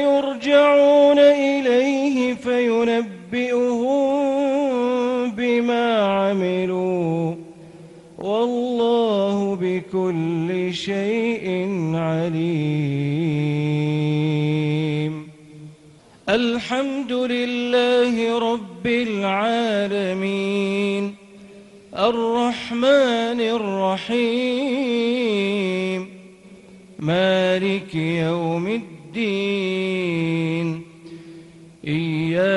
يرجعون إليه فينبئهم بما عملوا والله بكل شيء عليم. الحمد لله رب العالمين. الرحمن الرحيم. مالك يوم الدين.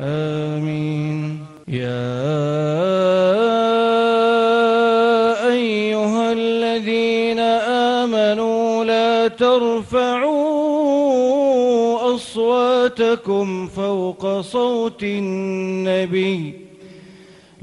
آمين. يا أيها الذين آمنوا لا ترفعوا أصواتكم فوق صوت النبي.